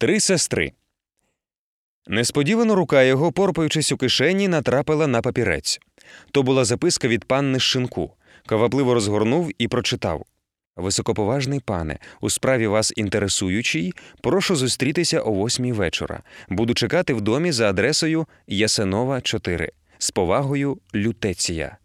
Три сестри. Несподівано рука його, порпаючись у кишені, натрапила на папірець. То була записка від панни Шинку. Квапливо розгорнув і прочитав. Високоповажний пане, у справі вас інтересуючий, прошу зустрітися о восьмій вечора. Буду чекати в домі за адресою Ясенова 4. З повагою Лютеція.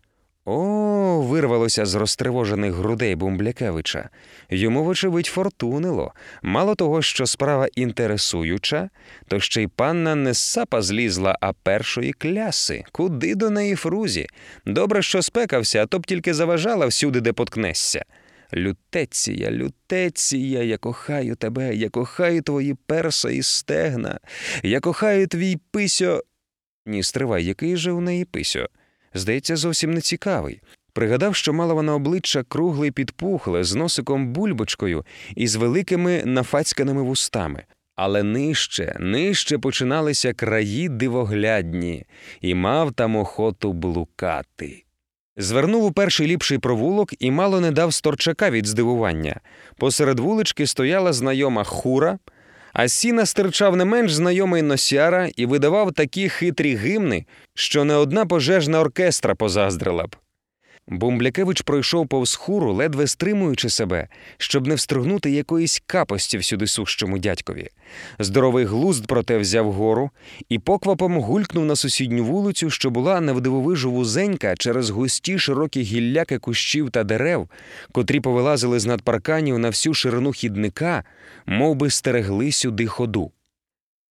О, вирвалося з розтривожених грудей Бумблякевича. Йому, вочевидь, фортунило. Мало того, що справа інтересуюча, то ще й панна не сапа злізла, а першої кляси. Куди до неї фрузі? Добре, що спекався, а то б тільки заважала всюди, де поткнешся. Лютеція, лютеція, я кохаю тебе, я кохаю твої перса і стегна, я кохаю твій письо. Ні, стривай, який же у неї письо? Здається, зовсім не цікавий. Пригадав, що мала вона обличчя кругле й підпухле, з носиком бульбочкою і з великими нафацьканими вустами. Але нижче, нижче починалися краї дивоглядні, і мав там охоту блукати. Звернув у перший ліпший провулок і мало не дав сторчака від здивування. Посеред вулички стояла знайома хура, а сіна стирчав не менш знайомий носяра і видавав такі хитрі гимни, що не одна пожежна оркестра позаздрила б. Бумблякевич пройшов повз хуру, ледве стримуючи себе, щоб не встригнути якоїсь капості всюди сущому дядькові. Здоровий глузд, проте взяв гору і поквапом гулькнув на сусідню вулицю, що була навдивовижу вузенька через густі широкі гілляки кущів та дерев, котрі повилазили з над парканів на всю ширину хідника, мов би стерегли сюди ходу.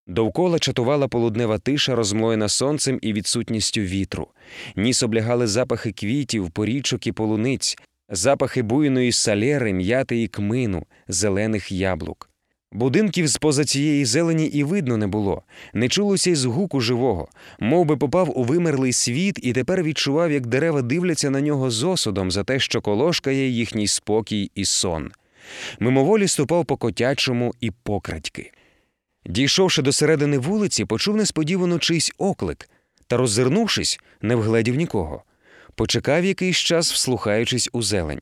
Довкола чатувала полуднева тиша, розмлоєна сонцем і відсутністю вітру. Ніс облягали запахи квітів, порічок і полуниць, запахи буйної салери, м'яти і кмину, зелених яблук. Будинків з поза цієї зелені і видно не було, не чулося й згуку живого, мов би попав у вимерлий світ і тепер відчував, як дерева дивляться на нього з осудом за те, що колошкає їхній спокій і сон. Мимоволі ступав по котячому і покрадьки. Дійшовши до середини вулиці, почув несподівано чийсь оклик та, роззирнувшись, не вгледів нікого. Почекав якийсь час, вслухаючись у зелень.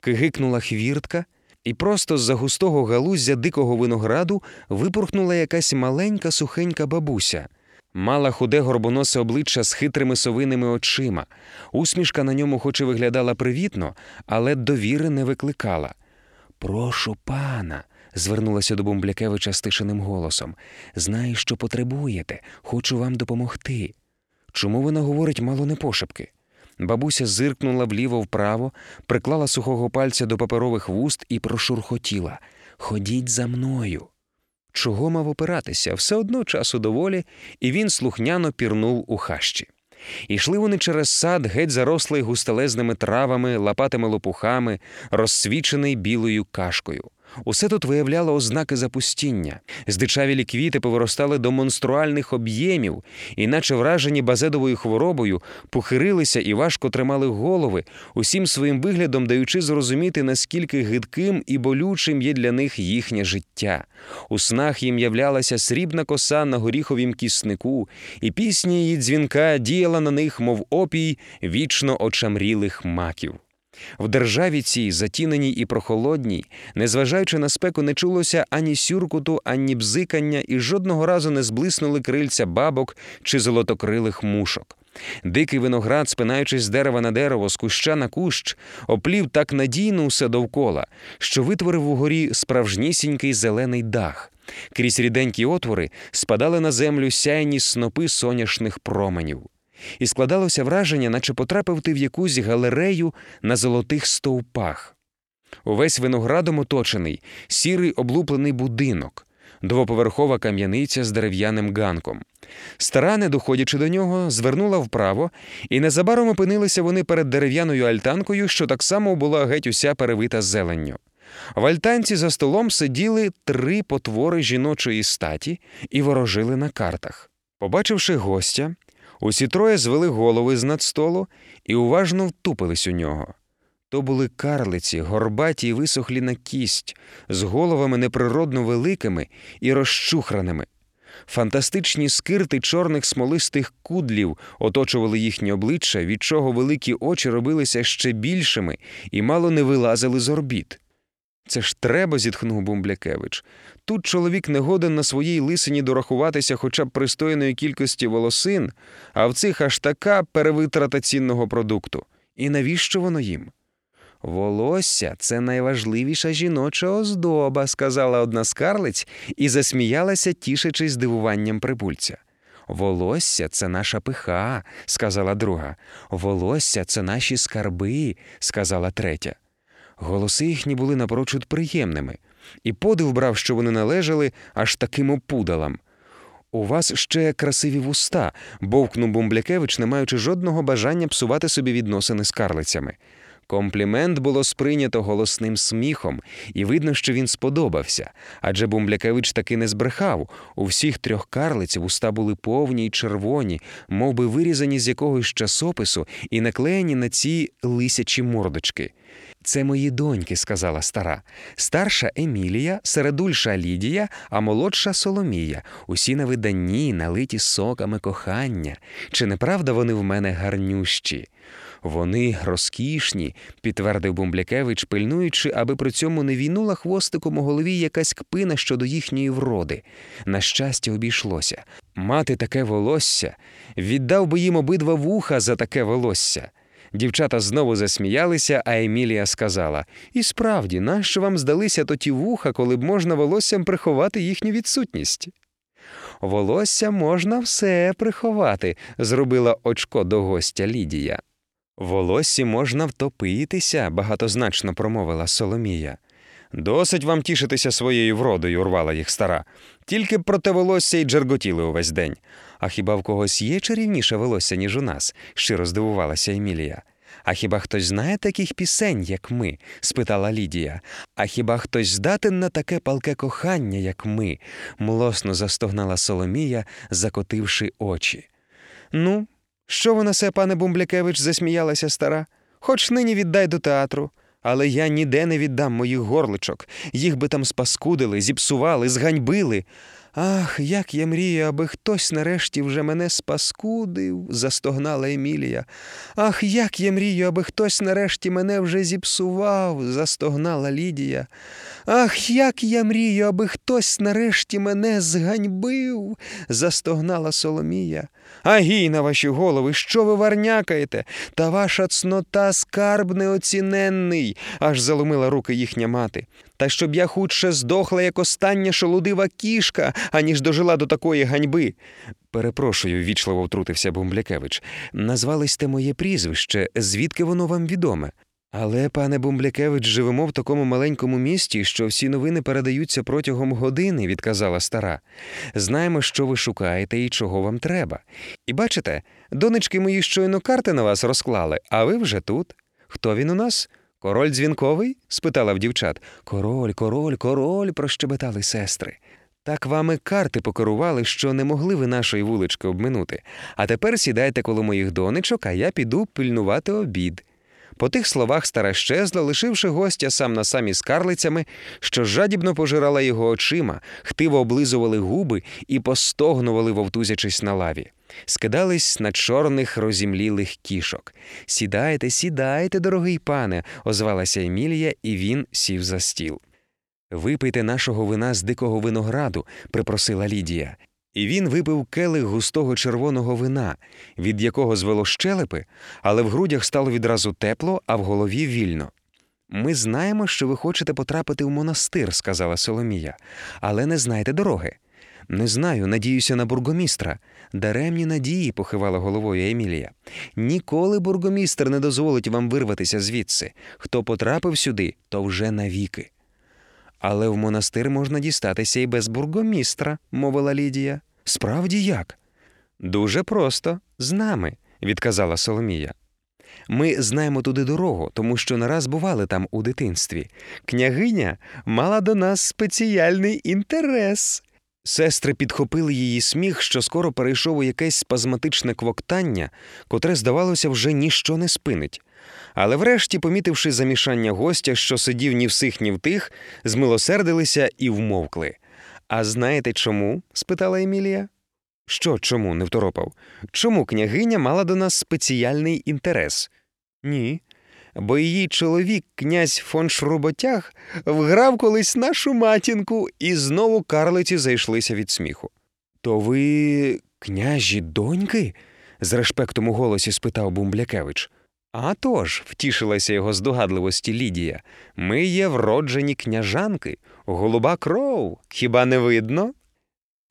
Кигикнула хвіртка, і просто з-за густого галуздя дикого винограду випорхнула якась маленька сухенька бабуся. Мала худе горбоносе обличчя з хитрими совиними очима. Усмішка на ньому, хоч і виглядала привітно, але довіри не викликала. Прошу пана, звернулася до Бумблякевича стишеним голосом. Знаю, що потребуєте, хочу вам допомогти. Чому вона говорить мало не пошепки? Бабуся зиркнула вліво вправо, приклала сухого пальця до паперових вуст і прошурхотіла Ходіть за мною. Чого мав опиратися? Все одно часу доволі, і він слухняно пірнув у хащі. Ішли вони через сад, геть зарослий густелезними травами, лапатими лопухами, розсвічений білою кашкою. Усе тут виявляло ознаки запустіння. Здичавілі квіти повиростали до монструальних об'ємів, і, наче вражені базедовою хворобою, похирилися і важко тримали голови, усім своїм виглядом даючи зрозуміти, наскільки гидким і болючим є для них їхнє життя. У снах їм являлася срібна коса на горіховім кіснику, і пісня її дзвінка діяла на них, мов опій вічно очамрілих маків. В державі цій, затіненій і прохолодній, незважаючи на спеку, не чулося ані сюркуту, ані бзикання, і жодного разу не зблиснули крильця бабок чи золотокрилих мушок. Дикий виноград, спинаючись з дерева на дерево, з куща на кущ, оплів так надійно усе довкола, що витворив угорі справжнісінький зелений дах. Крізь ріденькі отвори спадали на землю сяйні снопи соняшних променів і складалося враження, наче потрапив ти в якусь галерею на золотих стовпах. Увесь виноградом оточений, сірий облуплений будинок, двоповерхова кам'яниця з дерев'яним ганком. Стара, не доходячи до нього, звернула вправо, і незабаром опинилися вони перед дерев'яною альтанкою, що так само була геть уся перевита зеленню. В альтанці за столом сиділи три потвори жіночої статі і ворожили на картах. Побачивши гостя, Усі троє звели голови з над столу і уважно втупились у нього. То були карлиці, горбаті й висохлі на кість, з головами неприродно великими і розчухраними. Фантастичні скирти чорних смолистих кудлів оточували їхні обличчя, від чого великі очі робилися ще більшими і мало не вилазили з орбіт. Це ж треба, зітхнув Бумблякевич. Тут чоловік не годен на своїй лисині дорахуватися хоча б пристойної кількості волосин, а в цих аж така перевитрата цінного продукту. І навіщо воно їм? Волосся це найважливіша жіноча оздоба, сказала одна з карлиць і засміялася, тішачись здивуванням прибульця. Волосся це наша пиха, сказала друга. Волосся це наші скарби, сказала третя. Голоси їхні були напрочуд приємними, і подив брав, що вони належали аж таким опудалам. У вас ще красиві вуста, бовкнув Бумблякевич, не маючи жодного бажання псувати собі відносини з карлицями. Комплімент було сприйнято голосним сміхом, і видно, що він сподобався. Адже Бумблякевич таки не збрехав. У всіх трьох карлиць вуста були повні й червоні, мов би вирізані з якогось часопису і наклеєні на ці лисячі мордочки. Це мої доньки, сказала стара. Старша Емілія, середульша Лідія, а молодша Соломія. Усі на виданні, налиті соками кохання. Чи не правда вони в мене гарнющі? Вони розкішні, підтвердив Бумблякевич, пильнуючи, аби при цьому не війнула хвостиком у голові якась кпина щодо їхньої вроди. На щастя, обійшлося. Мати таке волосся, віддав би їм обидва вуха за таке волосся. Дівчата знову засміялися, а Емілія сказала: І справді, нащо вам здалися то ті вуха, коли б можна волоссям приховати їхню відсутність? Волосся можна все приховати, зробила очко до гостя Лідія. Волоссі можна втопитися, багатозначно промовила Соломія. Досить вам тішитися своєю вродою, урвала їх стара. Тільки проте волосся й джерготіли увесь день. А хіба в когось є чарівніше волосся, ніж у нас? щиро здивувалася Емілія. А хіба хтось знає таких пісень, як ми? спитала Лідія. А хіба хтось здатен на таке палке кохання, як ми? млосно застогнала Соломія, закотивши очі. Ну, що ви на се, пане Бумблякевич, засміялася стара. Хоч нині віддай до театру. Але я ніде не віддам моїх горличок. Їх би там спаскудили, зіпсували, зганьбили. Ах, як я мрію, аби хтось нарешті вже мене спаскудив, застогнала Емілія. Ах, як я мрію, аби хтось нарешті мене вже зіпсував, застогнала Лідія. Ах, як я мрію, аби хтось нарешті мене зганьбив, застогнала Соломія. Агій на ваші голови, що ви варнякаєте? Та ваша цнота скарб неоціненний, аж заломила руки їхня мати. Та щоб я хутше здохла, як остання шолудива кішка, аніж дожила до такої ганьби. Перепрошую, ввічливо втрутився Бумблякевич. Назвались те моє прізвище, звідки воно вам відоме? Але, пане Бумблякевич, живемо в такому маленькому місті, що всі новини передаються протягом години, відказала стара. Знаємо, що ви шукаєте і чого вам треба. І бачите, донечки мої щойно карти на вас розклали, а ви вже тут. Хто він у нас? Король дзвінковий? спитала в дівчат. Король, король, король, прощебетали сестри. Так вами карти покерували, що не могли ви нашої вулички обминути. А тепер сідайте коло моїх донечок, а я піду пильнувати обід. По тих словах стара щезла, лишивши гостя сам на самі з карлицями, що жадібно пожирала його очима, хтиво облизували губи і постогнували, вовтузячись на лаві. Скидались на чорних розімлілих кішок. Сідайте, сідайте, дорогий пане, озвалася Емілія, і він сів за стіл. Випийте нашого вина з дикого винограду, припросила Лідія. І він випив келих густого червоного вина, від якого звело щелепи, але в грудях стало відразу тепло, а в голові вільно. Ми знаємо, що ви хочете потрапити в монастир, сказала Соломія, але не знаєте дороги. Не знаю, надіюся на бургомістра. Даремні надії, похивала головою Емілія. Ніколи бургомістр не дозволить вам вирватися звідси. Хто потрапив сюди, то вже навіки. Але в монастир можна дістатися і без бургомістра, мовила Лідія. Справді як? Дуже просто, з нами, відказала Соломія. Ми знаємо туди дорогу, тому що не раз бували там у дитинстві. Княгиня мала до нас спеціальний інтерес. Сестри підхопили її сміх, що скоро перейшов у якесь спазматичне квоктання, котре, здавалося, вже ніщо не спинить. Але врешті, помітивши замішання гостя, що сидів ні в сих, ні в тих, змилосердилися і вмовкли. А знаєте чому? спитала Емілія. Що чому? не второпав. Чому княгиня мала до нас спеціальний інтерес? Ні. Бо її чоловік, князь фон Шруботяг, вграв колись нашу матінку, і знову карлиці зайшлися від сміху. То ви княжі доньки? з респектом у голосі спитав Бумблякевич. «А тож», – втішилася його здогадливості Лідія, ми є вроджені княжанки, голуба кров, хіба не видно?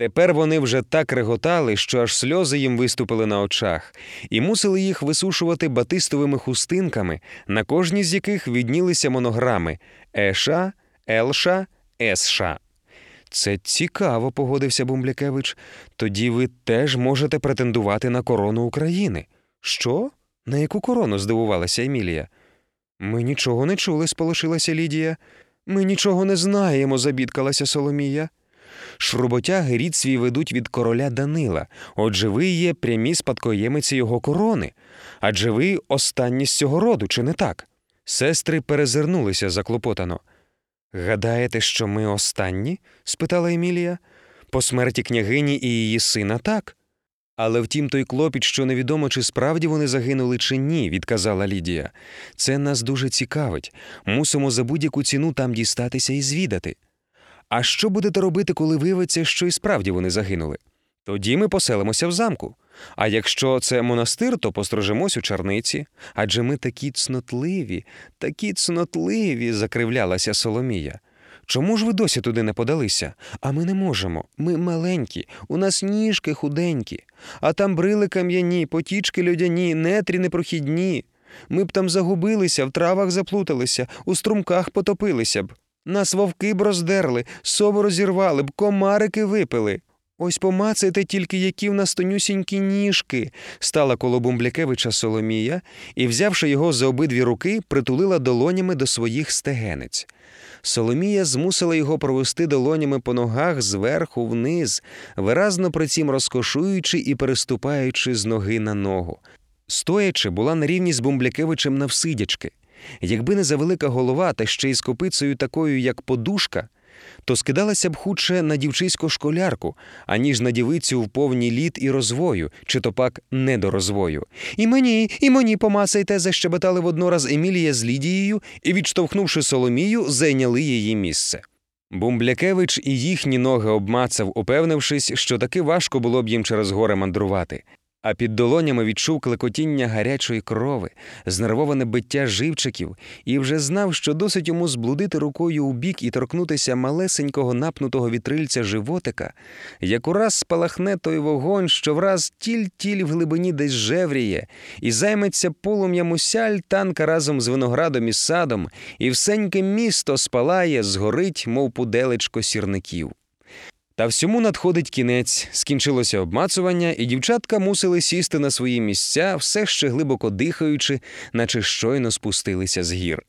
Тепер вони вже так реготали, що аж сльози їм виступили на очах, і мусили їх висушувати батистовими хустинками, на кожній з яких віднілися монограми Еша, Елша, Есша. Це цікаво, погодився Бумблякевич. Тоді ви теж можете претендувати на корону України. Що? На яку корону? здивувалася Емілія. Ми нічого не чули, сполошилася Лідія. Ми нічого не знаємо, забідкалася Соломія. Шруботяги рід свій ведуть від короля Данила, отже, ви є прямі спадкоємиці його корони, адже ви останні з цього роду, чи не так? Сестри перезирнулися заклопотано. Гадаєте, що ми останні? спитала Емілія. По смерті княгині і її сина так. Але втім, той клопіт, що невідомо, чи справді вони загинули, чи ні, відказала Лідія. Це нас дуже цікавить. Мусимо за будь-яку ціну там дістатися і звідати. А що будете робити, коли виявиться, що і справді вони загинули? Тоді ми поселимося в замку. А якщо це монастир, то построжимось у чарниці. Адже ми такі цнотливі, такі цнотливі, закривлялася Соломія. Чому ж ви досі туди не подалися? А ми не можемо. Ми маленькі, у нас ніжки худенькі, а там брили кам'яні, потічки льодяні, нетрі непрохідні. Ми б там загубилися, в травах заплуталися, у струмках потопилися б. Нас вовки б роздерли, сову розірвали б, комарики випили. Ось помацайте тільки, які в нас тонюсінькі ніжки, стала коло Бумблякевича Соломія і, взявши його за обидві руки, притулила долонями до своїх стегенець. Соломія змусила його провести долонями по ногах зверху вниз, виразно при цім розкошуючи і переступаючи з ноги на ногу. Стоячи, була на рівні з Бумблякевичем навсидячки. Якби не завелика голова, та ще й з копицею такою, як подушка, то скидалася б худше на дівчиську школярку, аніж на дівицю в повній літ і розвою, чи то пак не до розвою. І мені, і мені помасайте, защебетали воднораз Емілія з Лідією і, відштовхнувши Соломію, зайняли її місце. Бумблякевич і їхні ноги обмацав, упевнившись, що таки важко було б їм через горе мандрувати. А під долонями відчув клекотіння гарячої крови, знервоване биття живчиків, і вже знав, що досить йому зблудити рукою у бік і торкнутися малесенького напнутого вітрильця животика, як ураз спалахне той вогонь, що враз тіль-тіль в глибині десь жевріє, і займеться полум'ям уся альтанка разом з виноградом і садом, і всеньке місто спалає, згорить, мов пуделечко сірників. Та всьому надходить кінець, скінчилося обмацування, і дівчатка мусили сісти на свої місця, все ще глибоко дихаючи, наче щойно спустилися з гір.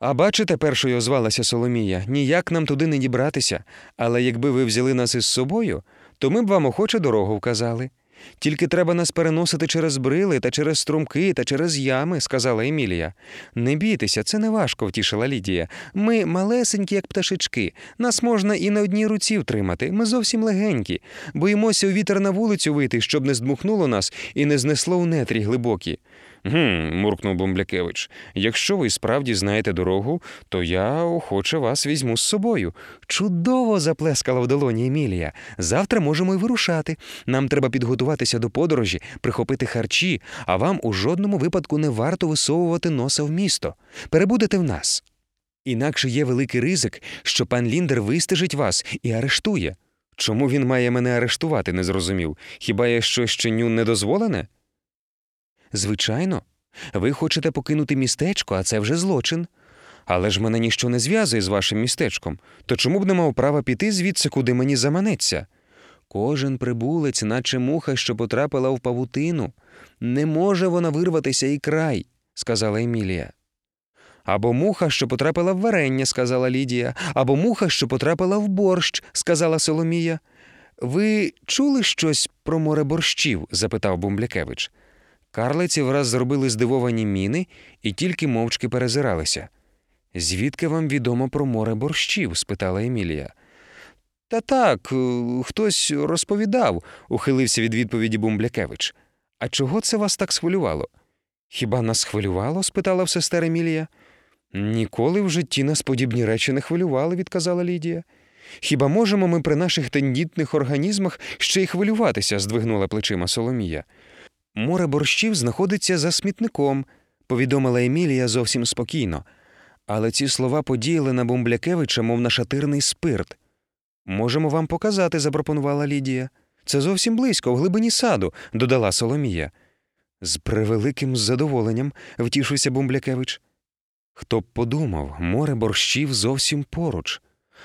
А бачите, першою озвалася Соломія, ніяк нам туди не дібратися, але якби ви взяли нас із собою, то ми б вам охоче дорогу вказали. Тільки треба нас переносити через брили та через струмки та через ями, сказала Емілія. Не бійтеся, це не важко, втішила Лідія. Ми малесенькі, як пташечки. Нас можна і на одній руці втримати. Ми зовсім легенькі. Боїмося у вітер на вулицю вийти, щоб не здмухнуло нас і не знесло в нетрі глибокі. Гм, муркнув Бомблякевич. Якщо ви справді знаєте дорогу, то я охоче вас візьму з собою. Чудово! заплескала в долоні Емілія. Завтра можемо й вирушати. Нам треба підготуватися до подорожі, прихопити харчі, а вам у жодному випадку не варто висовувати носа в місто. Перебудете в нас. Інакше є великий ризик, що пан Ліндер вистежить вас і арештує. Чому він має мене арештувати, не зрозумів. Хіба я щось чиню недозволене? Звичайно, ви хочете покинути містечко, а це вже злочин. Але ж мене ніщо не зв'язує з вашим містечком, то чому б не мав права піти звідси, куди мені заманеться? Кожен прибулець, наче муха, що потрапила в павутину, не може вона вирватися і край, сказала Емілія. Або муха, що потрапила в варення, сказала Лідія, або муха, що потрапила в борщ, сказала Соломія. Ви чули щось про море борщів? запитав Бумблякевич. Карлиці враз зробили здивовані міни і тільки мовчки перезиралися. Звідки вам відомо про море борщів? спитала Емілія. Та так, е, хтось розповідав, ухилився від відповіді Бумблякевич. А чого це вас так схвилювало? Хіба нас хвилювало? спитала в сестер Емілія. Ніколи в житті нас подібні речі не хвилювали, відказала Лідія. Хіба можемо ми при наших тендітних організмах ще й хвилюватися? здвигнула плечима Соломія. Море борщів знаходиться за смітником, повідомила Емілія зовсім спокійно. Але ці слова подіяли на Бумблякевича, мов на шатирний спирт. Можемо вам показати, запропонувала Лідія. Це зовсім близько, в глибині саду, додала Соломія. З превеликим задоволенням втішився Бумблякевич. Хто б подумав, море борщів зовсім поруч.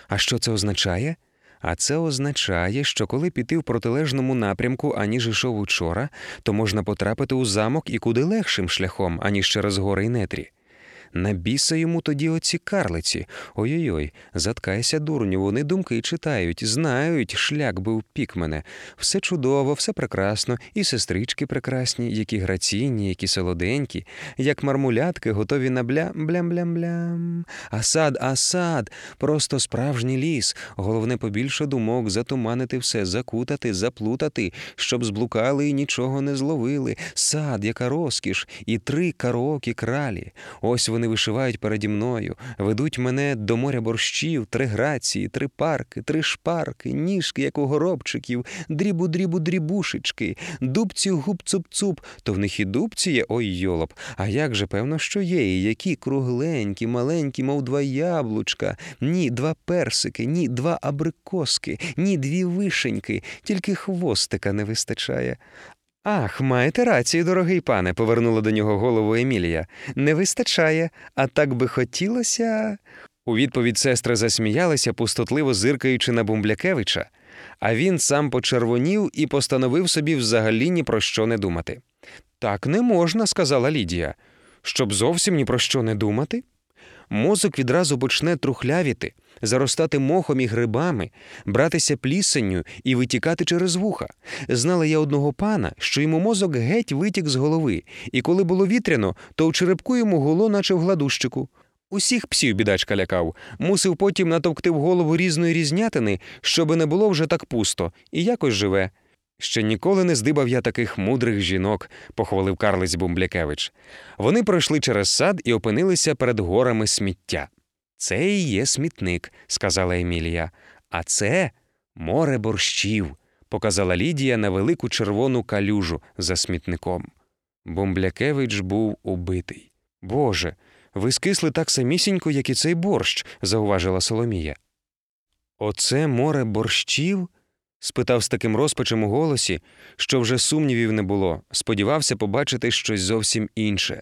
А що це означає? А це означає, що коли піти в протилежному напрямку, аніж ішов учора, то можна потрапити у замок і куди легшим шляхом, аніж через гори й нетрі. На біса йому тоді оці карлиці. Ой-ой-ой, заткайся, дурню, вони думки читають, знають, шлях би впік мене. Все чудово, все прекрасно, і сестрички прекрасні, які граційні, які солоденькі, як мармулятки, готові на бля блям-блям-блям. А сад, а сад, просто справжній ліс. Головне побільше думок, затуманити все, закутати, заплутати, щоб зблукали і нічого не зловили. Сад, яка розкіш, і три караокі кралі. Ось вони вишивають переді мною, ведуть мене до моря борщів, три грації, три парки, три шпарки, ніжки, як у горобчиків, дрібу дрібу дрібушечки, дубці губ цуп цуп то в них і дубці є, ой йолоп. А як же певно, що є, і які кругленькі, маленькі, мов два яблучка, ні, два персики, ні, два абрикоски, ні, дві вишеньки, тільки хвостика не вистачає. Ах, маєте рацію, дорогий пане, повернула до нього голову Емілія. Не вистачає, а так би хотілося. У відповідь сестри засміялися, пустотливо зиркаючи на Бумблякевича, а він сам почервонів і постановив собі взагалі ні про що не думати. Так не можна, сказала Лідія. Щоб зовсім ні про що не думати. Мозок відразу почне трухлявіти, заростати мохом і грибами, братися плісенню і витікати через вуха. Знала я одного пана, що йому мозок геть витік з голови, і коли було вітряно, то у черепку йому гуло, наче в гладущику. Усіх псів бідачка лякав, мусив потім натовкти в голову різної різнятини, щоби не було вже так пусто, і якось живе. Ще ніколи не здибав я таких мудрих жінок, похвалив Карлиць Бумблякевич. Вони пройшли через сад і опинилися перед горами сміття. Це і є смітник, сказала Емілія. А це море борщів, показала Лідія на велику червону калюжу за смітником. Бумблякевич був убитий. Боже, ви скисли так самісінько, як і цей борщ, зауважила Соломія. Оце море борщів? Спитав з таким розпачем у голосі, що вже сумнівів не було, сподівався побачити щось зовсім інше.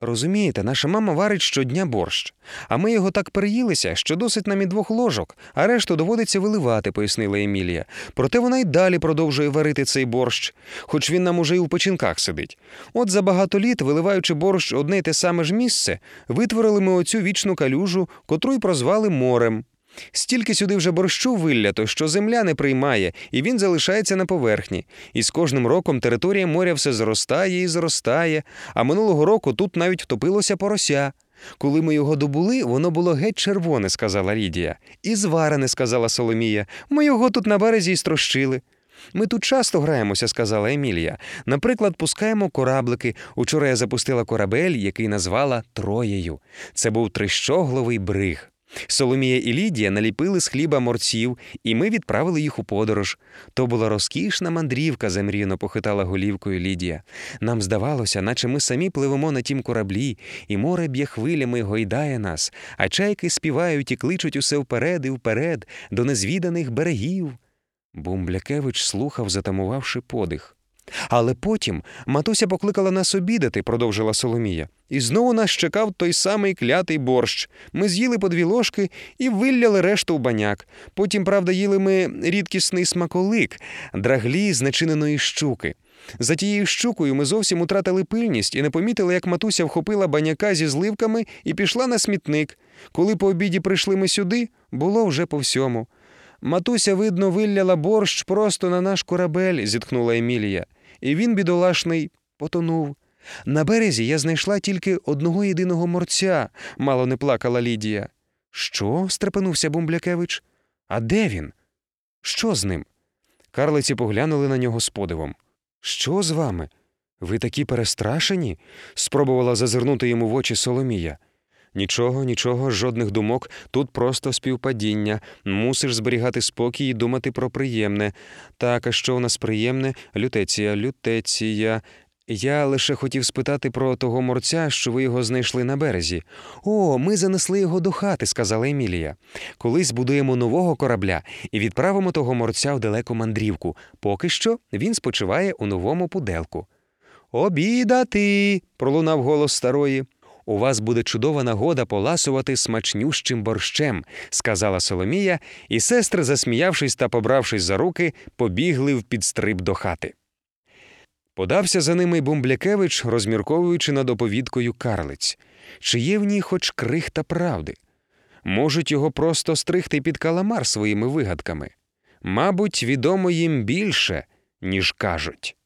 Розумієте, наша мама варить щодня борщ, а ми його так переїлися, що досить нам і двох ложок, а решту доводиться виливати, пояснила Емілія. Проте вона й далі продовжує варити цей борщ, хоч він нам уже й у печінках сидить. От за багато літ, виливаючи борщ одне й те саме ж місце, витворили ми оцю вічну калюжу, котру й прозвали морем. Стільки сюди вже борщу виллято, що земля не приймає, і він залишається на поверхні. І з кожним роком територія моря все зростає і зростає, а минулого року тут навіть втопилося порося. Коли ми його добули, воно було геть червоне, сказала Лідія. І зварене, сказала Соломія. Ми його тут на березі й строщили. Ми тут часто граємося, сказала Емілія. Наприклад, пускаємо кораблики. Учора я запустила корабель, який назвала Троєю. Це був трищогловий бриг. Соломія і Лідія наліпили з хліба морців, і ми відправили їх у подорож. То була розкішна мандрівка, замріяно похитала голівкою Лідія. Нам здавалося, наче ми самі пливемо на тім кораблі, і море б'є хвилями гойдає нас, а чайки співають і кличуть усе вперед і вперед, до незвіданих берегів. Бумблякевич слухав, затамувавши подих. Але потім матуся покликала нас обідати, продовжила Соломія. І знову нас чекав той самий клятий борщ. Ми з'їли по дві ложки і вилляли решту в баняк. Потім, правда, їли ми рідкісний смаколик, драглі з начиненої щуки. За тією щукою ми зовсім утратили пильність і не помітили, як матуся вхопила баняка зі зливками і пішла на смітник. Коли по обіді прийшли ми сюди, було вже по всьому. Матуся, видно, вилляла борщ просто на наш корабель, зітхнула Емілія. І він, бідолашний, потонув. На березі я знайшла тільки одного єдиного морця, мало не плакала Лідія. Що? стрепенувся Бумблякевич. А де він? Що з ним? Карлиці поглянули на нього з подивом. Що з вами? Ви такі перестрашені? спробувала зазирнути йому в очі Соломія. Нічого, нічого, жодних думок, тут просто співпадіння. Мусиш зберігати спокій і думати про приємне. Так, а що у нас приємне? Лютеція, лютеція. Я лише хотів спитати про того морця, що ви його знайшли на березі. О, ми занесли його до хати, сказала Емілія. Колись будуємо нового корабля і відправимо того морця в далеку мандрівку. Поки що він спочиває у новому пуделку. Обідати. пролунав голос старої. У вас буде чудова нагода поласувати смачнющим борщем, сказала Соломія, і сестри, засміявшись та побравшись за руки, побігли в підстриб до хати. Подався за ними Бумблякевич, розмірковуючи над оповідкою карлиць, чи є в ній хоч крихта правди. Можуть його просто стригти під каламар своїми вигадками. Мабуть, відомо їм більше, ніж кажуть.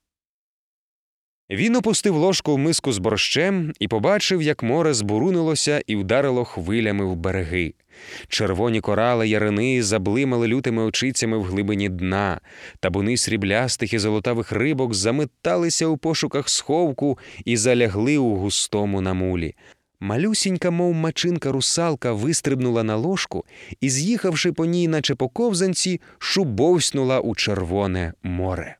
Він опустив ложку в миску з борщем і побачив, як море збурунилося і вдарило хвилями в береги. Червоні корали ярини заблимали лютими очицями в глибині дна, табуни сріблястих і золотавих рибок заметалися у пошуках сховку і залягли у густому намулі. Малюсінька, мов мачинка русалка, вистрибнула на ложку і, з'їхавши по ній, наче по ковзанці, шубовснула у червоне море.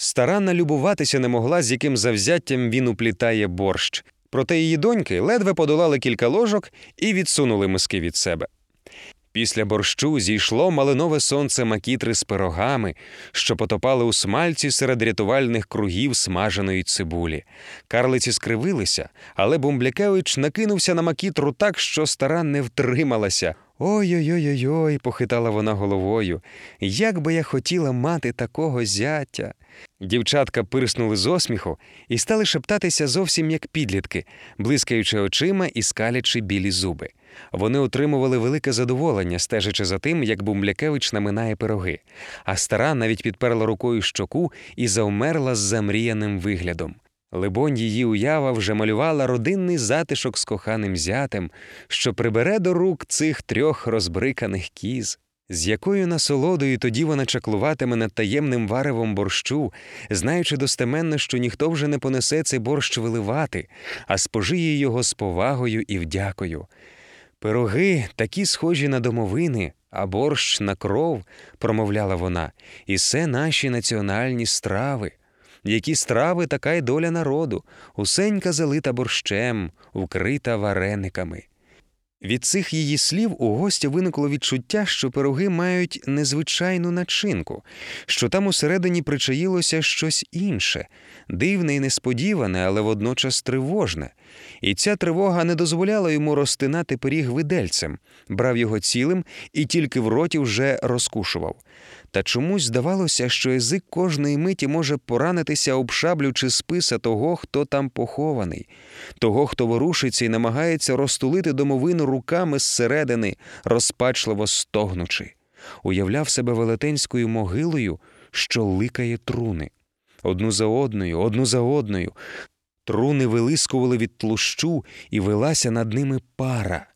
Старанна любуватися не могла, з яким завзяттям він уплітає борщ. Проте її доньки ледве подолали кілька ложок і відсунули миски від себе. Після борщу зійшло малинове сонце макітри з пирогами, що потопали у смальці серед рятувальних кругів смаженої цибулі. Карлиці скривилися, але Бумблякевич накинувся на макітру так, що стара не втрималася. Ой-ой-ой, ой похитала вона головою. Як би я хотіла мати такого зятя. Дівчатка пирснули з осміху і стали шептатися зовсім як підлітки, блискаючи очима і скалячи білі зуби. Вони отримували велике задоволення, стежачи за тим, як Бумблякевич наминає пироги, а стара навіть підперла рукою щоку і завмерла з замріяним виглядом. Либонь, її уява вже малювала родинний затишок з коханим зятем, що прибере до рук цих трьох розбриканих кіз. З якою насолодою тоді вона чаклуватиме над таємним варевом борщу, знаючи достеменно, що ніхто вже не понесе цей борщ виливати, а спожиє його з повагою і вдякою. Пироги такі схожі на домовини, а борщ на кров, промовляла вона, і все наші національні страви. Які страви, така й доля народу, усенька залита борщем, укрита варениками. Від цих її слів у гостя виникло відчуття, що пироги мають незвичайну начинку, що там усередині причаїлося щось інше, дивне і несподіване, але водночас тривожне. І ця тривога не дозволяла йому розтинати пиріг видельцем, брав його цілим і тільки в роті вже розкушував. Та чомусь здавалося, що язик кожної миті може поранитися об шаблю чи списа того, хто там похований, того, хто ворушиться і намагається розтулити домовину руками зсередини, розпачливо стогнучи, уявляв себе велетенською могилою, що ликає труни. Одну за одною, одну за одною. Труни вилискували від тлущу і велася над ними пара.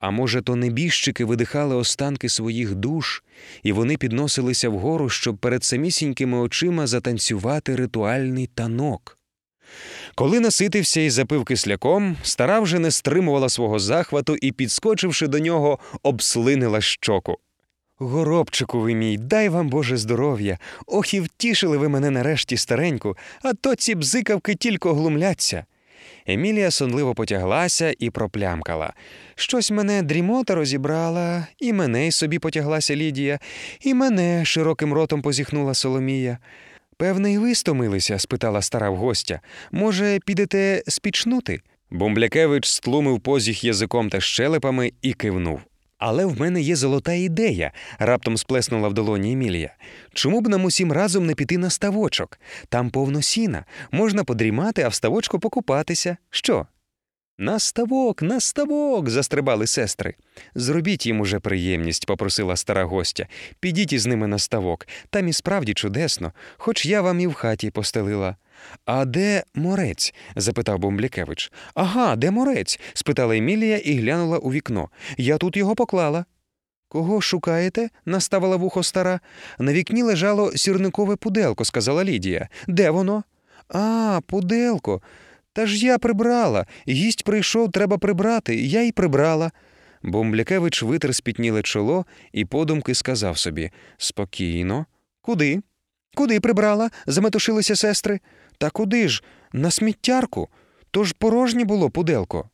А може, то небіжчики видихали останки своїх душ, і вони підносилися вгору, щоб перед самісінькими очима затанцювати ритуальний танок. Коли наситився і запив кисляком, стара вже не стримувала свого захвату і, підскочивши до нього, обслинила щоку. Горобчику ви мій, дай вам Боже здоров'я. Ох, і втішили ви мене нарешті стареньку, а то ці бзикавки тільки глумляться. Емілія сонливо потяглася і проплямкала. Щось мене дрімота розібрала, і мене й собі потяглася Лідія, і мене широким ротом позіхнула Соломія. Певне, й ви стомилися? спитала стара в гостя. Може, підете спічнути? Бумблякевич стлумив позіх язиком та щелепами і кивнув. Але в мене є золота ідея, раптом сплеснула в долоні Емілія. Чому б нам усім разом не піти на ставочок? Там повно сіна, можна подрімати, а в ставочку покупатися. Що? На ставок, на ставок. застрибали сестри. Зробіть їм уже приємність, попросила стара гостя. Підіть із ними на ставок. Там і справді чудесно, хоч я вам і в хаті постелила. А де морець? запитав Бомблякевич. Ага, де морець? спитала Емілія і глянула у вікно. Я тут його поклала. Кого шукаєте? наставила вухо стара. На вікні лежало сірникове пуделко, сказала Лідія. Де воно? А, пуделко. Та ж я прибрала. Гість прийшов, треба прибрати. Я й прибрала. Бумблякевич витер спітніле чоло і подумки сказав собі Спокійно. Куди? Куди прибрала? заметушилися сестри. Та куди ж? На сміттярку. Тож порожнє було, пуделко.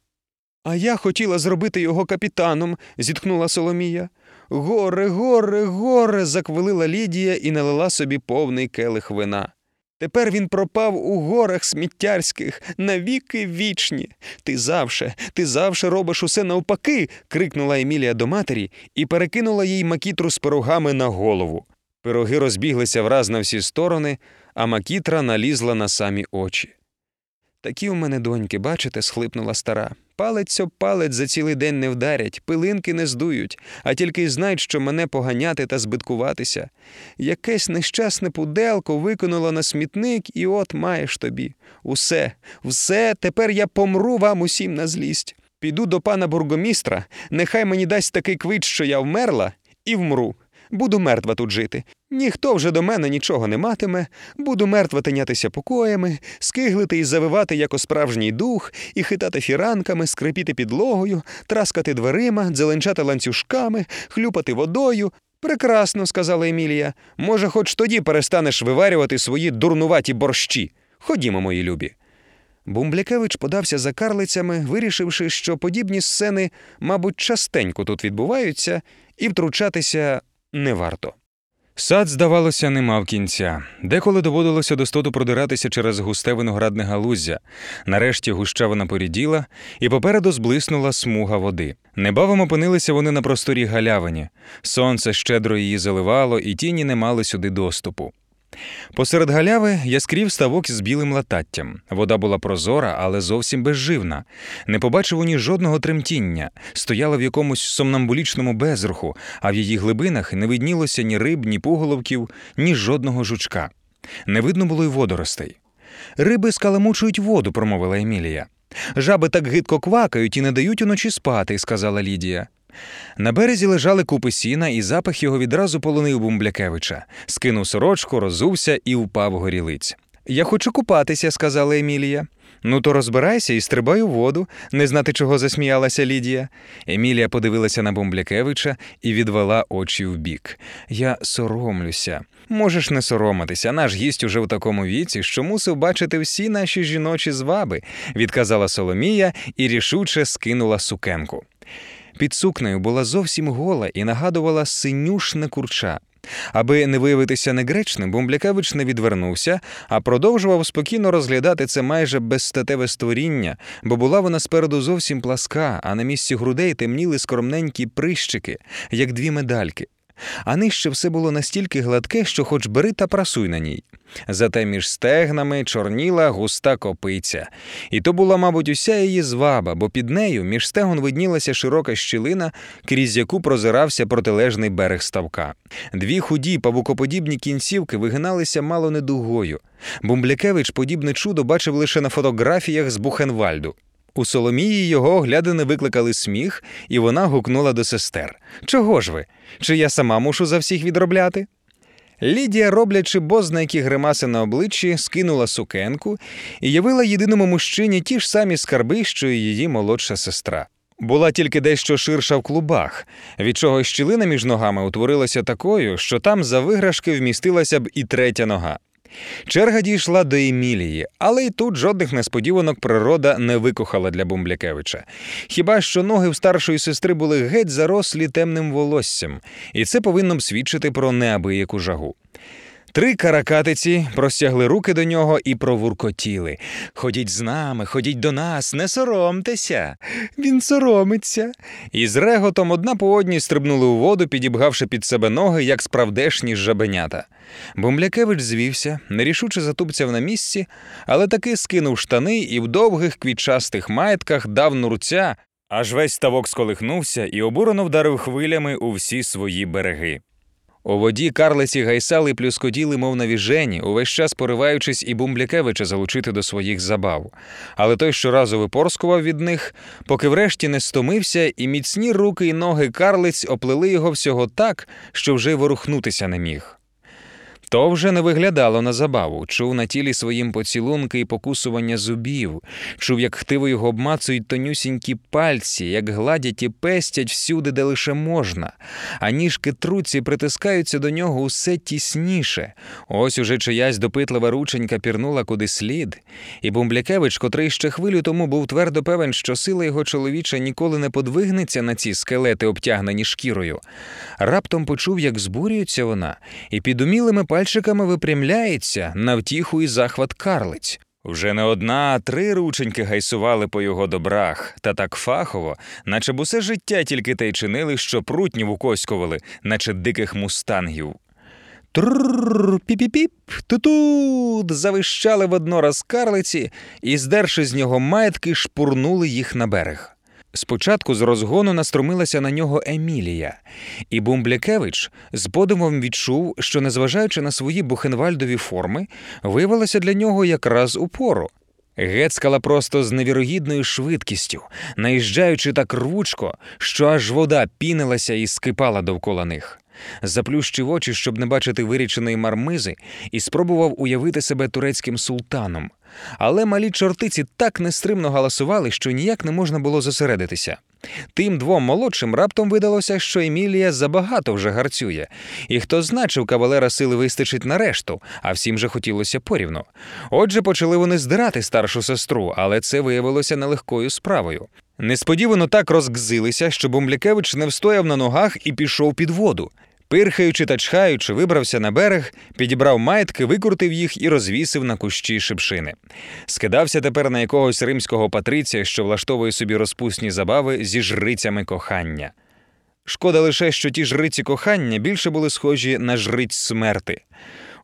А я хотіла зробити його капітаном, зітхнула Соломія. Горе, горе, горе. заквилила Лідія і налила собі повний келих вина. Тепер він пропав у горах сміттярських навіки вічні. Ти завше, ти завше робиш усе навпаки. крикнула Емілія до матері і перекинула їй макітру з пирогами на голову. Пироги розбіглися враз на всі сторони, а макітра налізла на самі очі. Такі у мене доньки, бачите, схлипнула стара. Палець об палець за цілий день не вдарять, пилинки не здують, а тільки й знають, що мене поганяти та збиткуватися. Якесь нещасне пуделко викинуло на смітник, і от маєш тобі. Усе, все, тепер я помру вам усім на злість. Піду до пана бургомістра, нехай мені дасть такий квит, що я вмерла, і вмру. Буду мертва тут жити. Ніхто вже до мене нічого не матиме, буду мертва тинятися покоями, скиглити і завивати, як справжній дух, і хитати фіранками, скрипіти підлогою, траскати дверима, дзеленчати ланцюжками, хлюпати водою. Прекрасно, сказала Емілія. Може, хоч тоді перестанеш виварювати свої дурнуваті борщі. Ходімо, мої любі. Бумблякевич подався за карлицями, вирішивши, що подібні сцени, мабуть, частенько тут відбуваються, і втручатися не варто. Сад, здавалося, не мав кінця. Деколи доводилося до стоту продиратися через густе виноградне галуздя. Нарешті гущавина поріділа, і попереду зблиснула смуга води. Небавом опинилися вони на просторі галявині. Сонце щедро її заливало, і тіні не мали сюди доступу. Посеред галяви яскрів ставок з білим лататтям. Вода була прозора, але зовсім безживна. Не побачив у ній жодного тремтіння, стояла в якомусь сомнамбулічному безруху, а в її глибинах не виднілося ні риб, ні пуголовків, ні жодного жучка. Не видно було й водоростей. Риби скаламучують воду, промовила Емілія. Жаби так гидко квакають і не дають уночі спати, сказала Лідія. На березі лежали купи сіна, і запах його відразу полонив Бумблякевича. Скинув сорочку, розувся і впав горілиць. Я хочу купатися, сказала Емілія. Ну, то розбирайся і стрибай у воду, не знати, чого засміялася Лідія. Емілія подивилася на Бумблякевича і відвела очі вбік. Я соромлюся. Можеш не соромитися, наш гість уже в такому віці, що мусив бачити всі наші жіночі зваби, відказала Соломія і рішуче скинула сукенку. Під сукнею була зовсім гола і нагадувала синюшне курча. Аби не виявитися негречним, Бумблякевич не відвернувся, а продовжував спокійно розглядати це майже безстатеве створіння, бо була вона спереду зовсім пласка, а на місці грудей темніли скромненькі прищики, як дві медальки а нижче все було настільки гладке, що хоч бери та прасуй на ній. Зате між стегнами чорніла густа копиця, і то була, мабуть, уся її зваба, бо під нею між стегон виднілася широка щілина, крізь яку прозирався протилежний берег ставка. Дві худі павукоподібні кінцівки вигиналися мало не дугою. Бумблякевич подібне чудо бачив лише на фотографіях з Бухенвальду. У Соломії його оглядини викликали сміх, і вона гукнула до сестер Чого ж ви? Чи я сама мушу за всіх відробляти? Лідія, роблячи бозна які гримаси на обличчі, скинула сукенку і явила єдиному мужчині ті ж самі скарби, що й її молодша сестра. Була тільки дещо ширша в клубах, від чого щілина між ногами утворилася такою, що там за виграшки вмістилася б і третя нога. Черга дійшла до Емілії, але й тут жодних несподіванок природа не викохала для Бумблякевича. Хіба що ноги в старшої сестри були геть зарослі темним волоссям, і це повинно б свідчити про неабияку жагу. Три каракатиці простягли руки до нього і провуркотіли. Ходіть з нами, ходіть до нас, не соромтеся. Він соромиться. І з реготом одна по одній стрибнули у воду, підібгавши під себе ноги, як справдешні жабенята. Бумблякевич звівся, нерішуче затупцяв на місці, але таки скинув штани і в довгих квітчастих маєтках дав нурця, аж весь ставок сколихнувся і обурено вдарив хвилями у всі свої береги. У воді карлиці гайсали плюскоділи, мов навіжені, увесь час пориваючись і Бумблякевича залучити до своїх забав. Але той щоразу випорскував від них, поки врешті не стомився, і міцні руки й ноги карлиць оплели його всього так, що вже ворухнутися не міг. То вже не виглядало на забаву, чув на тілі своїм поцілунки і покусування зубів, чув, як хтиво його обмацують тонюсінькі пальці, як гладять і пестять всюди, де лише можна, а ніжки труці притискаються до нього усе тісніше. Ось уже чиясь допитлива рученька пірнула куди слід, і Бумблякевич, котрий ще хвилю тому був твердо певен, що сила його чоловіча ніколи не подвигнеться на ці скелети, обтягнені шкірою, раптом почув, як збурюється вона, і під умілими пальчиками випрямляється на втіху і захват карлиць. Вже не одна, а три рученьки гайсували по його добрах, та так фахово, наче б усе життя тільки те й чинили, що прутнів укоськували, наче диких мустангів. Трррр, піп-піп-піп, ту-тут, завищали воднораз карлиці і, здерши з нього маятки, шпурнули їх на берег. Спочатку з розгону наструмилася на нього Емілія, і Бумблякевич з подумом відчув, що, незважаючи на свої бухенвальдові форми, виявилася для нього якраз у пору. Гецькала просто з невірогідною швидкістю, наїжджаючи так рвучко, що аж вода пінилася і скипала довкола них. Заплющив очі, щоб не бачити виріченої мармизи, і спробував уявити себе турецьким султаном. Але малі чортиці так нестримно галасували, що ніяк не можна було зосередитися. Тим двом молодшим раптом видалося, що Емілія забагато вже гарцює, і хто значив, кавалера сили вистачить на решту, а всім же хотілося порівну. Отже, почали вони здирати старшу сестру, але це виявилося нелегкою справою. Несподівано так розгзилися, що Бумблякевич не встояв на ногах і пішов під воду. Пирхаючи та чхаючи, вибрався на берег, підібрав маєтки, викрутив їх і розвісив на кущі шипшини. Скидався тепер на якогось римського патриція, що влаштовує собі розпусні забави зі жрицями кохання. Шкода лише, що ті жриці кохання більше були схожі на жриць смерти.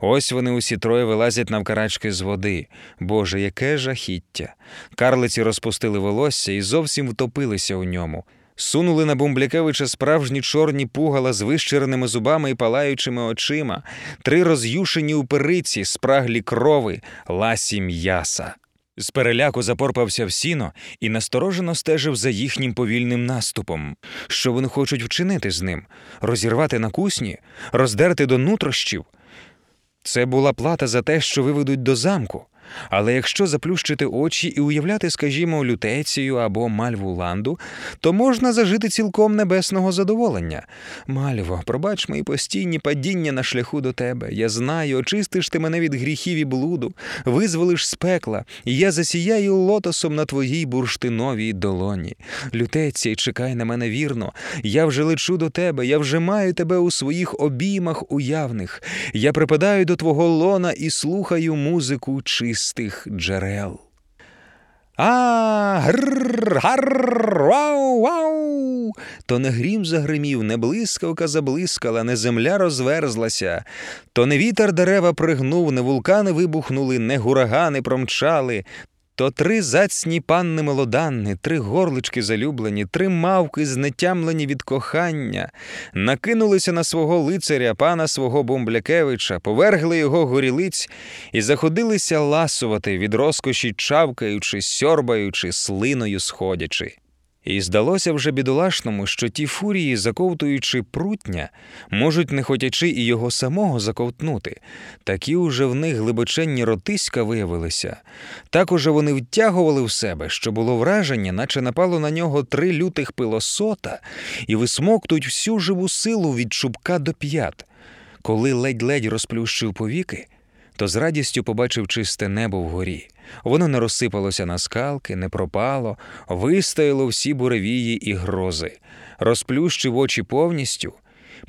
Ось вони усі троє вилазять навкарачки з води. Боже, яке жахіття! Карлиці розпустили волосся і зовсім втопилися у ньому. Сунули на Бумблякевича справжні чорні пугала з вищереними зубами і палаючими очима, три роз'юшені у периці, спраглі крови, ласі м'яса. З переляку запорпався в сіно і насторожено стежив за їхнім повільним наступом. Що вони хочуть вчинити з ним? Розірвати на кусні, роздерти до нутрощів? Це була плата за те, що виведуть до замку. Але якщо заплющити очі і уявляти, скажімо, лютецію або мальву ланду, то можна зажити цілком небесного задоволення. Мальво, пробач мої постійні падіння на шляху до тебе. Я знаю, очистиш ти мене від гріхів і блуду, визволиш з пекла, і я засіяю лотосом на твоїй бурштиновій долоні. Лютеція, чекай на мене вірно. Я вже лечу до тебе, я вже маю тебе у своїх обіймах уявних. Я припадаю до твого лона і слухаю музику чисту чистих джерел. А, гррр, гарр, вау, вау. То не грім загримів, не блискавка заблискала, не земля розверзлася, то не вітер дерева пригнув, не вулкани вибухнули, не гурагани промчали, то три зацні панни молоданни, три горлички залюблені, три мавки, знетямлені від кохання, накинулися на свого лицаря, пана свого Бомблякевича, повергли його горілиць і заходилися ласувати від розкоші, чавкаючи, сьорбаючи, слиною сходячи. І здалося вже бідолашному, що ті фурії, заковтуючи прутня, можуть, не хотячи і його самого заковтнути. Такі уже в них глибоченні ротиська виявилися. Так уже вони втягували в себе, що було враження, наче напало на нього три лютих пилосота, і висмоктують всю живу силу від чубка до п'ят. Коли ледь-ледь розплющив повіки, то з радістю побачив чисте небо вгорі. Воно не розсипалося на скалки, не пропало, вистояло всі буревії і грози, розплющив очі повністю.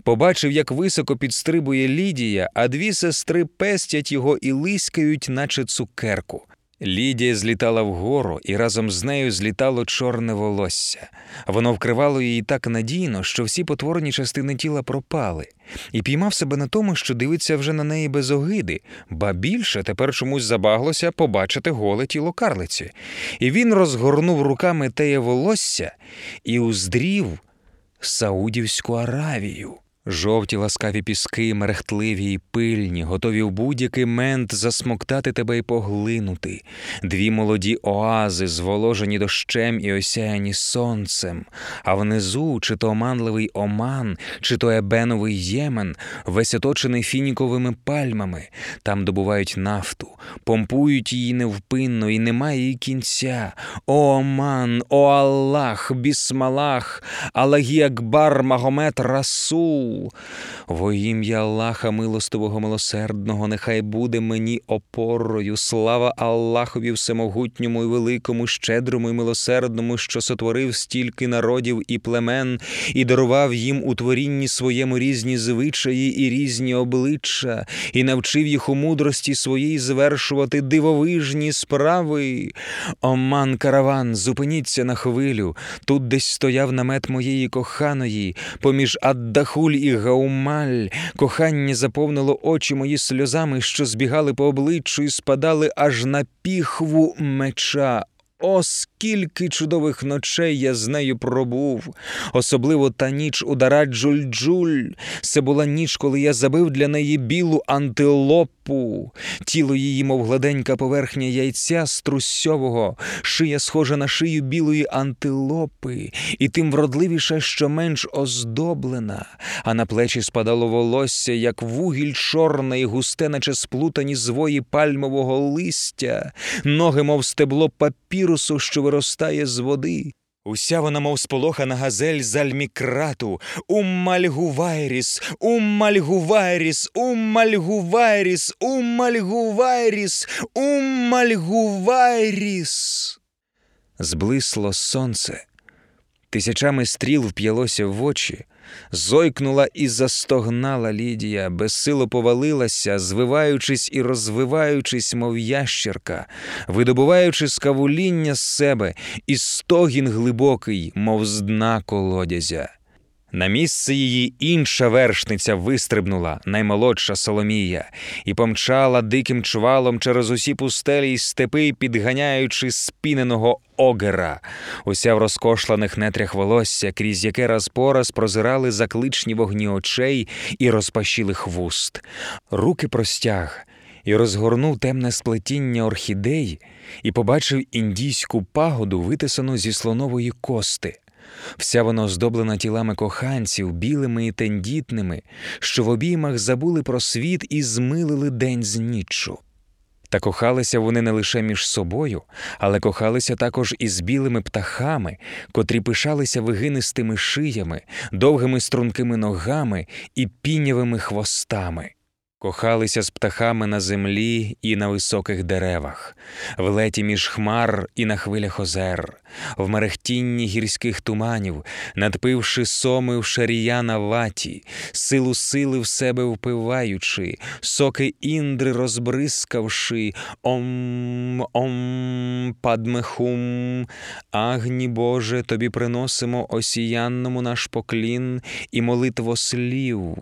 Побачив, як високо підстрибує Лідія, а дві сестри пестять його і лискають, наче цукерку. Лідія злітала вгору, і разом з нею злітало чорне волосся. Воно вкривало її так надійно, що всі потворні частини тіла пропали, і піймав себе на тому, що дивиться вже на неї без огиди, ба більше тепер чомусь забаглося побачити голе тіло карлиці. І він розгорнув руками теє волосся і уздрів Саудівську Аравію. Жовті ласкаві піски, мерехтливі й пильні, готові в будь-який мент засмоктати тебе й поглинути, дві молоді оази, зволожені дощем і осяяні сонцем, а внизу чи то оманливий оман, чи то ебеновий ємен, весь оточений фініковими пальмами, там добувають нафту, помпують її невпинно, і немає її кінця. О Оман, о Аллах, Бісмалах, Аллагі Акбар, Магомет Расул. Во ім'я Аллаха милостивого милосердного, нехай буде мені опорою. Слава Аллахові всемогутньому і великому, щедрому і милосердному, що сотворив стільки народів і племен, і дарував їм у творінні своєму різні звичаї і різні обличчя, і навчив їх у мудрості своїй звершувати дивовижні справи. Оман караван, зупиніться на хвилю. Тут десь стояв намет моєї коханої, поміж Аддахуль і Гаумаль. Кохання заповнило очі мої сльозами, що збігали по обличчю і спадали аж на піхву меча. О, скільки чудових ночей я з нею пробув, особливо та ніч у Дараджуль-Джуль. Це була ніч, коли я забив для неї білу антилопу, тіло її, мов гладенька поверхня яйця струсьового, шия схожа на шию білої антилопи, і тим вродливіша, що менш оздоблена, а на плечі спадало волосся, як вугіль чорне і густе, наче сплутані звої пальмового листя, ноги, мов стебло папірусу, що виростає з води. Уся вона, мов сполохана газель зальмікрату, альмікрату. Уммальгувайріс, уммальгувайріс, уммальгувайріс, уммальгувайріс, уммальгувайріс. Зблисло сонце. Тисячами стріл вп'ялося в очі, зойкнула і застогнала Лідія, безсило повалилася, звиваючись і розвиваючись, мов ящерка, видобуваючи скавуління з себе, і стогін глибокий, мов з дна колодязя. На місце її інша вершниця вистрибнула, наймолодша Соломія, і помчала диким чвалом через усі пустелі й степи, підганяючи спіненого огера, уся в розкошлених нетрях волосся, крізь яке раз по раз прозирали закличні вогні очей і розпашілих вуст. Руки простяг. І розгорнув темне сплетіння орхідей і побачив індійську пагоду, витисану зі слонової кости. Вся вона оздоблена тілами коханців, білими і тендітними, що в обіймах забули про світ і змилили день з ніччю. Та кохалися вони не лише між собою, але кохалися також із білими птахами, котрі пишалися вигинистими шиями, довгими стрункими ногами і пінявими хвостами. Кохалися з птахами на землі і на високих деревах, в леті між хмар і на хвилях озер, в мерехтінні гірських туманів, надпивши соми в шарія на ваті, силу сили в себе впиваючи, соки індри розбризкавши, ом ом падмехум, агні Боже, тобі приносимо осіянному наш поклін і молитво слів.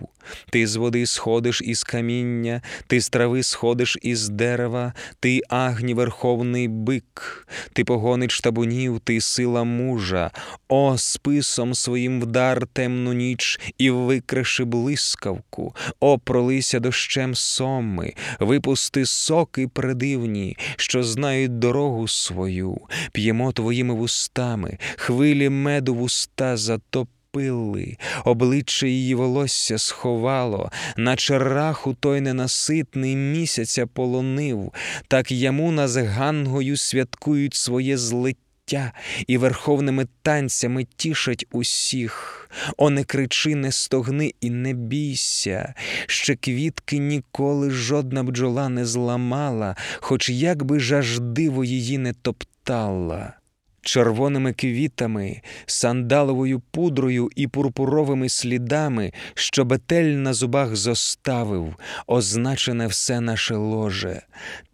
Ти з води сходиш із каміння, ти з трави сходиш із дерева, ти агні верховний бик, ти погонич табунів, ти сила мужа, о, списом своїм вдар темну ніч і викриши блискавку, о, пролися дощем соми, випусти соки придивні, що знають дорогу свою, п'ємо твоїми вустами, хвилі меду вуста затоп пили, обличчя її волосся сховало, наче раху той ненаситний місяця полонив, так ямуна з гангою святкують своє злиття і верховними танцями тішать усіх. О, не кричи, не стогни і не бійся, ще квітки ніколи жодна бджола не зламала, хоч як би жаждиво її не топтала червоними квітами, сандаловою пудрою і пурпуровими слідами, що бетель на зубах зоставив, означене все наше ложе.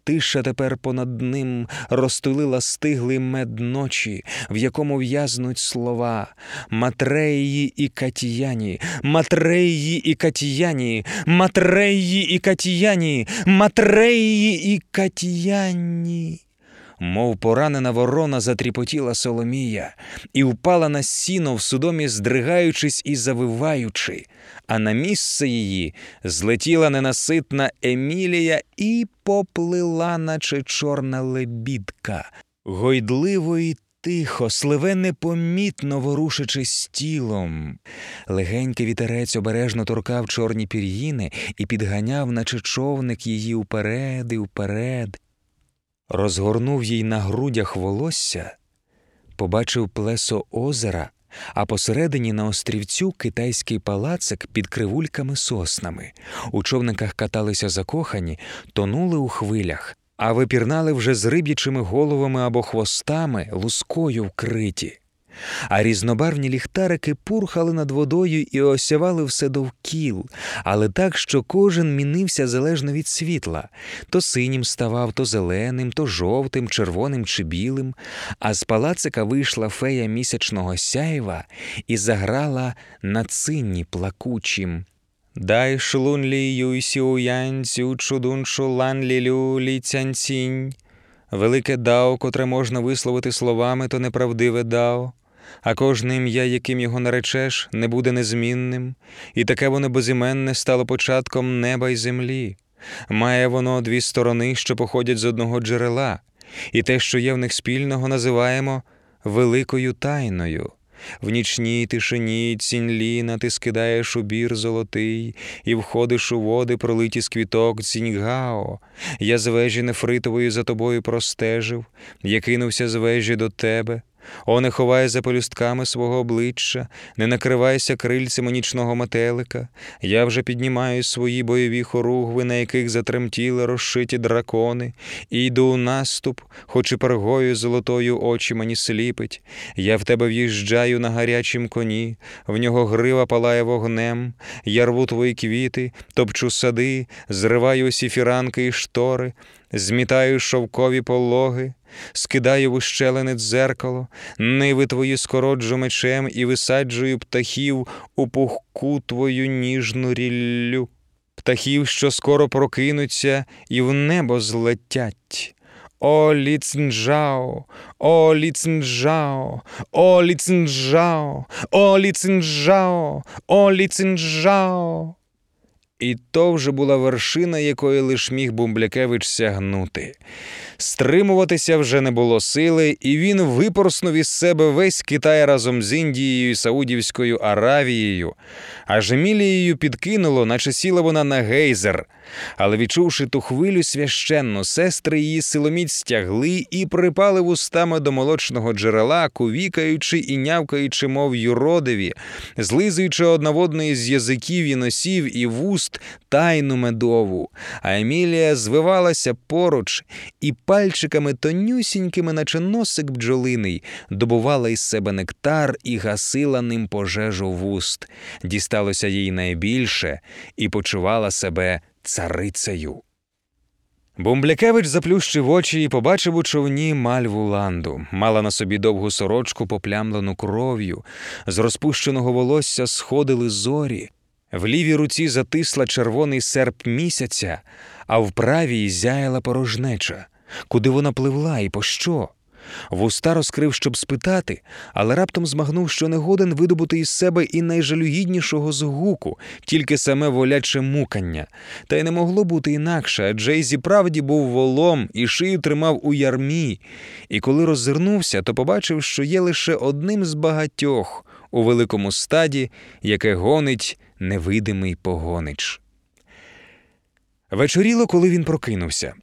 Тиша тепер понад ним розтулила стиглий мед ночі, в якому в'язнуть слова Матреї і Катіяні, Матреї і Катіяні, Матреї і Катіяні, Матреї і Катіяні. Мов поранена ворона затріпотіла Соломія і впала на сіно в судомі, здригаючись і завиваючи, а на місце її злетіла ненаситна Емілія і поплила, наче чорна лебідка, гойдливо і тихо, сливе непомітно ворушичись тілом. Легенький вітерець обережно торкав чорні пір'їни і підганяв, наче човник її уперед і вперед. Розгорнув їй на грудях волосся, побачив плесо озера, а посередині на острівцю китайський палацик під кривульками соснами. У човниках каталися закохані, тонули у хвилях, а випірнали вже з риб'ячими головами або хвостами, лускою вкриті. А різнобарвні ліхтарики пурхали над водою і осявали все довкіл, але так, що кожен мінився залежно від світла то синім ставав, то зеленим, то жовтим, червоним чи білим, а з палацика вийшла фея місячного сяєва і заграла на цині плакучим. Дай шлун лі юй сю янь цю чудун шулан лілю лі цянь. Велике дао, котре можна висловити словами, то неправдиве дао, а кожне ім'я, яким його наречеш, не буде незмінним, і таке воно безіменне стало початком неба й землі. Має воно дві сторони, що походять з одного джерела, і те, що є в них спільного, називаємо великою тайною. В нічній тишині цінліна ти скидаєш у бір золотий, і входиш у води, пролиті з квіток ціньгао. Я з вежі нефритової за тобою простежив, я кинувся з вежі до тебе. О, не ховай за пелюстками свого обличчя, не накривайся крильцями нічного метелика. Я вже піднімаю свої бойові хоругви, на яких затремтіли розшиті дракони, і йду у наступ, хоч і пергою золотою очі мені сліпить. Я в тебе в'їжджаю на гарячім коні, в нього грива палає вогнем, я рву твої квіти, топчу сади, зриваю усі фіранки і штори, змітаю шовкові пологи. Скидаю в ущелене дзеркало, ниви твої скороджу мечем і висаджую птахів у пухку твою ніжну ріллю, птахів, що скоро прокинуться і в небо злетять. О ліцнжао, о ліцнжао, о ліцнжао, о ліцнжао, о ліцнжао. І то вже була вершина, якої лиш міг Бумблякевич сягнути. Стримуватися вже не було сили, і він випорснув із себе весь Китай разом з Індією і Саудівською Аравією. Аж Емілією підкинуло, наче сіла вона на гейзер. Але, відчувши ту хвилю священну, сестри її силоміць стягли і припали вустами до молочного джерела, кувікаючи і нявкаючи, мов юродиві, злизуючи одноводної з язиків і носів і вуст тайну медову. А Емілія звивалася поруч і пальчиками тонюсінькими, наче носик бджолиний, добувала із себе нектар і гасила ним пожежу вуст. Дісталося їй найбільше і почувала себе царицею. Бумблякевич заплющив очі і побачив у човні мальву ланду. Мала на собі довгу сорочку, поплямлену кров'ю, з розпущеного волосся сходили зорі. В лівій руці затисла червоний серп місяця, а в правій зяяла порожнеча. Куди вона пливла і по що? Вуста розкрив, щоб спитати, але раптом змагнув, що не годен видобути із себе і найжалюгіднішого згуку, тільки саме воляче мукання. Та й не могло бути інакше, адже Ізі правді був волом і шию тримав у ярмі. І коли роззирнувся, то побачив, що є лише одним з багатьох у великому стаді, яке гонить невидимий погонич. Вечоріло, коли він прокинувся.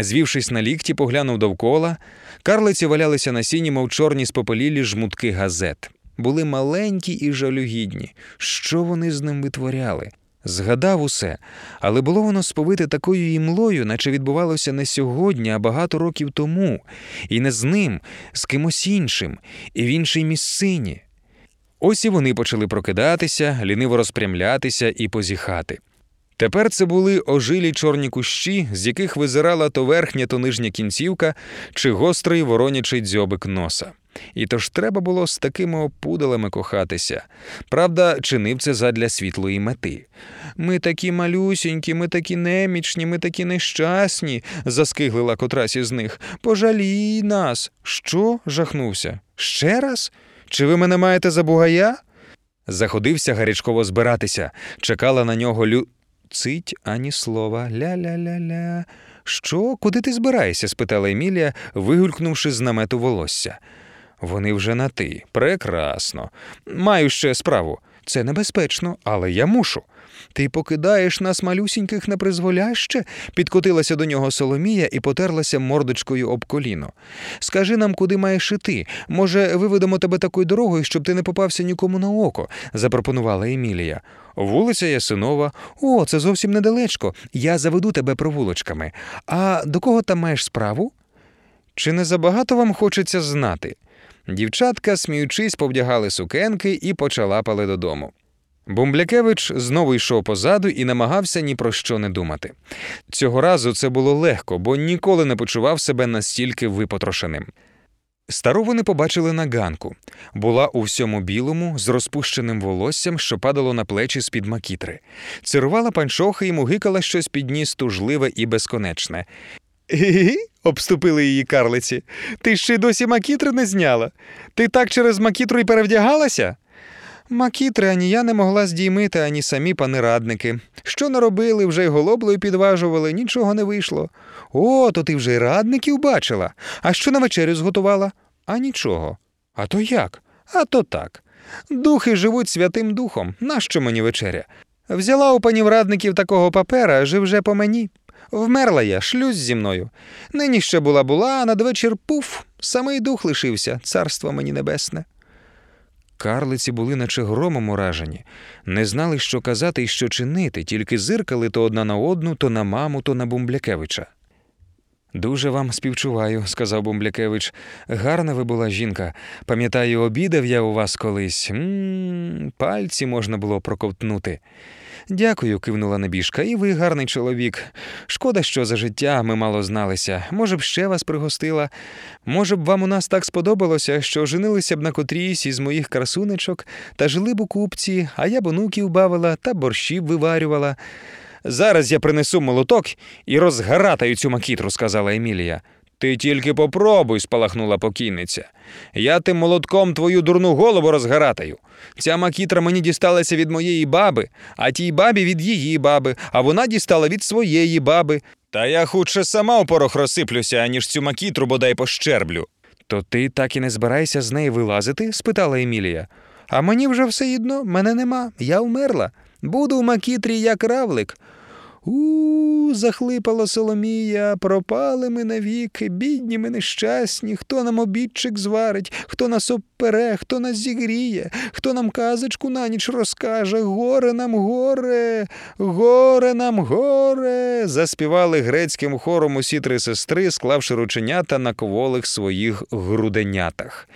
Звівшись на лікті, поглянув довкола. Карлиці валялися на сіні, мов чорні спопелілі жмутки газет. Були маленькі і жалюгідні. Що вони з ним витворяли? Згадав усе, але було воно сповите такою імлою, наче відбувалося не сьогодні, а багато років тому, і не з ним, з кимось іншим, і в іншій місцині. Ось і вони почали прокидатися, ліниво розпрямлятися і позіхати. Тепер це були ожилі чорні кущі, з яких визирала то верхня, то нижня кінцівка чи гострий воронячий дзьобик носа. І то ж треба було з такими опудалами кохатися. Правда, чинив це задля світлої мети. Ми такі малюсінькі, ми такі немічні, ми такі нещасні, заскиглила котрась із них. Пожалій нас. Що? жахнувся. Ще раз? Чи ви мене маєте за бугая? Заходився гарячково збиратися, чекала на нього лю. Цить ані слова. Ля-ля-ля-ля. Що, куди ти збираєшся? спитала Емілія, вигулькнувши з намету волосся. Вони вже на ти. Прекрасно. Маю ще справу. Це небезпечно, але я мушу. Ти покидаєш нас малюсіньких на призволяще? підкотилася до нього Соломія і потерлася мордочкою об коліно. Скажи нам, куди маєш іти. Може, виведемо тебе такою дорогою, щоб ти не попався нікому на око, запропонувала Емілія. Вулиця Ясинова. О, це зовсім недалечко. Я заведу тебе провулочками. А до кого там маєш справу? Чи не забагато вам хочеться знати? Дівчатка, сміючись, повдягали сукенки і почалапали додому. Бумблякевич знову йшов позаду і намагався ні про що не думати. Цього разу це було легко, бо ніколи не почував себе настільки випотрошеним. Стару вони побачили на ганку. Була у всьому білому, з розпущеним волоссям, що падало на плечі з-під макітри. Цирувала панчохи і мугикала щось під ніс тужливе і безконечне. «Гі-гі-гі», – обступили її карлиці. Ти ще й досі макітри не зняла. Ти так через макітру й перевдягалася? Макітри ані я не могла здіймити, ані самі пани радники. Що наробили, вже й голоблою підважували, нічого не вийшло. О, то ти вже й радників бачила. А що на вечерю зготувала? А нічого. А то як? А то так. Духи живуть святим духом. Нащо мені вечеря? Взяла у панів радників такого папера, жив вже по мені. Вмерла я, шлюз зі мною. Нині ще була була, а надвечір пуф, самий дух лишився, царство мені небесне. Карлиці були, наче громом уражені, не знали, що казати і що чинити, тільки зиркали то одна на одну, то на маму, то на Бумблякевича. Дуже вам співчуваю, сказав Бумблякевич. Гарна ви була жінка. Пам'ятаю, обідав я у вас колись. М-м, пальці можна було проковтнути. Дякую, кивнула небіжка, і ви гарний чоловік. Шкода, що за життя ми мало зналися. Може б, ще вас пригостила. Може б, вам у нас так сподобалося, що женилися б на котрійсь із моїх красунечок та жили б у купці, а я б онуків бавила та борщів виварювала. Зараз я принесу молоток і розгаратаю цю макітру, сказала Емілія. Ти тільки попробуй, спалахнула покійниця. Я тим молотком твою дурну голову розгаратаю. Ця макітра мені дісталася від моєї баби, а тій бабі від її баби, а вона дістала від своєї баби. Та я хутше сама у порох розсиплюся, аніж цю макітру бодай пощерблю. То ти так і не збираєшся з неї вилазити? спитала Емілія. А мені вже все одно, мене нема, я вмерла. Буду в макітрі як равлик. У, захлипала Соломія, пропали ми навіки, бідні ми нещасні, хто нам обідчик зварить, хто нас обпере, хто нас зігріє, хто нам казочку на ніч розкаже, горе нам горе, горе нам горе. заспівали грецьким хором усі три сестри, склавши рученята на коволих своїх груденятах.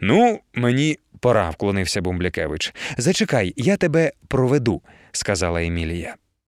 Ну, мені пора, вклонився Бумблякевич. Зачекай, я тебе проведу, сказала Емілія.